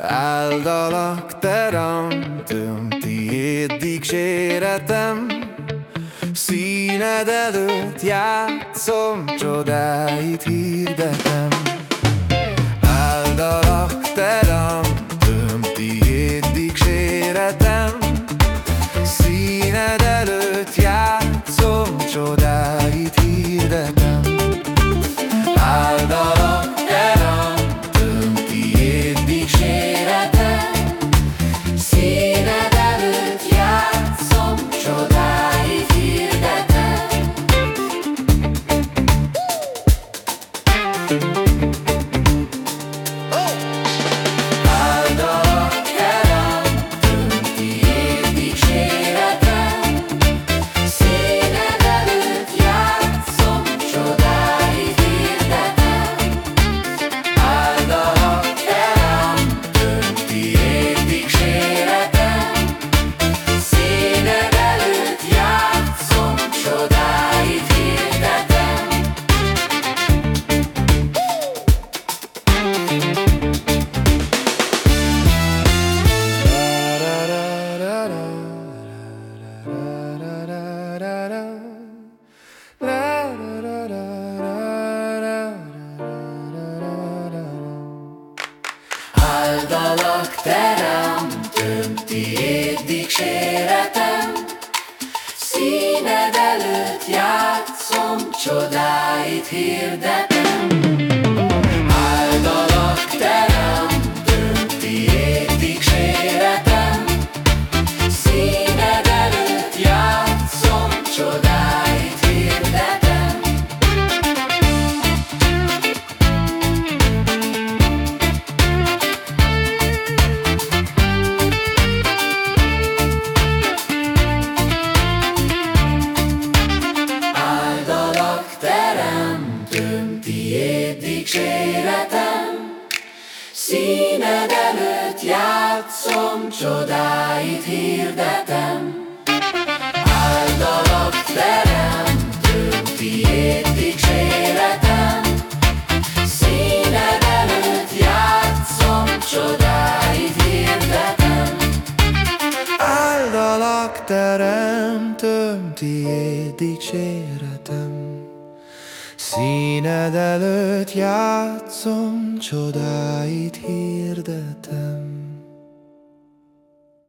Áldalak teremtőm, tiéd dicséretem. Színed előtt játszom, csodáit hirdetem Áldalak teremtőm, tiéd dicséretem. Színed előtt játszom, csodáit hirdetem. Tiéd dicséretem. Színed előtt játszom, csodáit hirdetem. Áldalak teremtőm, tiéd dicséretem. Színed játszom, csodáit hirdetem. Áldalak teremtőm, tiéd dicséretem Színed előtt játszom, csodáit hirdetem